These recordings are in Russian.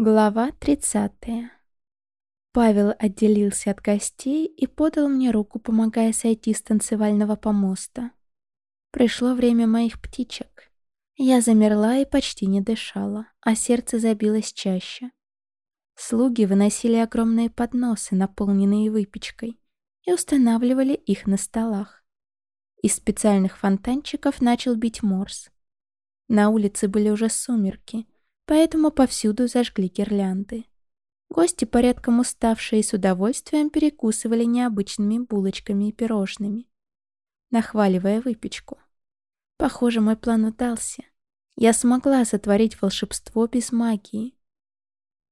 Глава 30. Павел отделился от гостей и подал мне руку, помогая сойти с танцевального помоста. Пришло время моих птичек. Я замерла и почти не дышала, а сердце забилось чаще. Слуги выносили огромные подносы, наполненные выпечкой, и устанавливали их на столах. Из специальных фонтанчиков начал бить морс. На улице были уже сумерки — поэтому повсюду зажгли гирлянды. Гости, порядком уставшие, с удовольствием перекусывали необычными булочками и пирожными, нахваливая выпечку. Похоже, мой план удался. Я смогла сотворить волшебство без магии.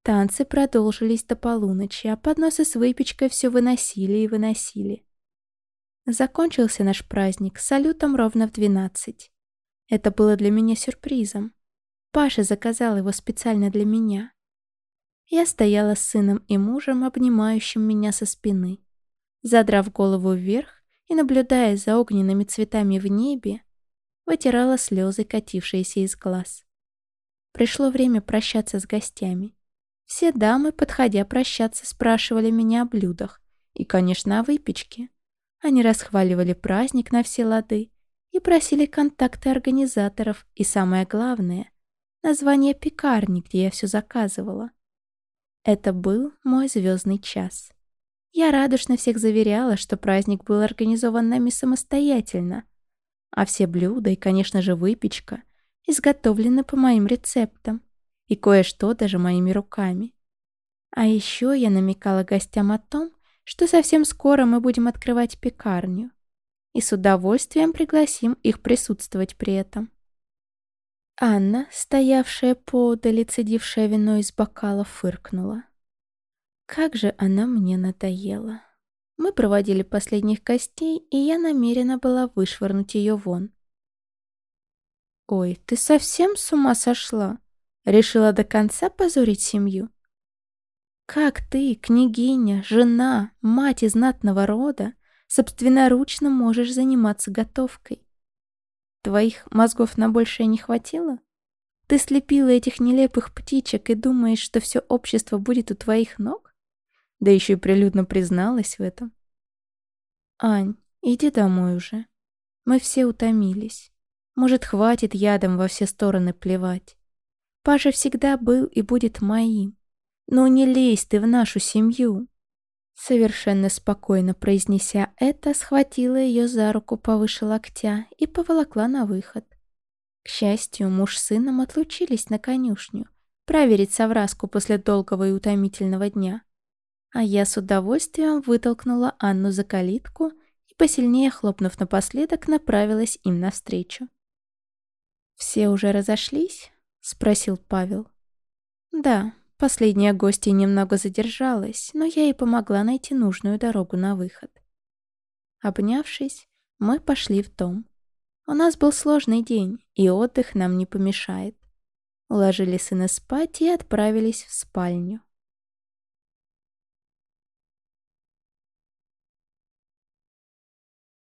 Танцы продолжились до полуночи, а подносы с выпечкой все выносили и выносили. Закончился наш праздник салютом ровно в двенадцать. Это было для меня сюрпризом. Паша заказал его специально для меня. Я стояла с сыном и мужем, обнимающим меня со спины. Задрав голову вверх и наблюдая за огненными цветами в небе, вытирала слезы, катившиеся из глаз. Пришло время прощаться с гостями. Все дамы, подходя прощаться, спрашивали меня о блюдах и, конечно, о выпечке. Они расхваливали праздник на все лады и просили контакты организаторов и, самое главное, название пекарни, где я все заказывала. Это был мой звездный час. Я радушно всех заверяла, что праздник был организован нами самостоятельно, а все блюда и, конечно же, выпечка изготовлены по моим рецептам и кое-что даже моими руками. А еще я намекала гостям о том, что совсем скоро мы будем открывать пекарню и с удовольствием пригласим их присутствовать при этом. Анна, стоявшая поодаль и цедившая вино из бокала, фыркнула. Как же она мне надоела. Мы проводили последних гостей, и я намерена была вышвырнуть ее вон. «Ой, ты совсем с ума сошла? Решила до конца позорить семью?» «Как ты, княгиня, жена, мать из знатного рода, собственноручно можешь заниматься готовкой? Твоих мозгов на большее не хватило? Ты слепила этих нелепых птичек и думаешь, что все общество будет у твоих ног? Да еще и прилюдно призналась в этом. Ань, иди домой уже. Мы все утомились. Может, хватит ядом во все стороны плевать. Паша всегда был и будет моим. Но не лезь ты в нашу семью. Совершенно спокойно произнеся это, схватила ее за руку повыше локтя и поволокла на выход. К счастью, муж с сыном отлучились на конюшню, проверить совраску после долгого и утомительного дня. А я с удовольствием вытолкнула Анну за калитку и, посильнее хлопнув напоследок, направилась им навстречу. «Все уже разошлись?» — спросил Павел. «Да», Последняя гостья немного задержалась, но я ей помогла найти нужную дорогу на выход. Обнявшись, мы пошли в дом. У нас был сложный день, и отдых нам не помешает. Уложили сына спать и отправились в спальню.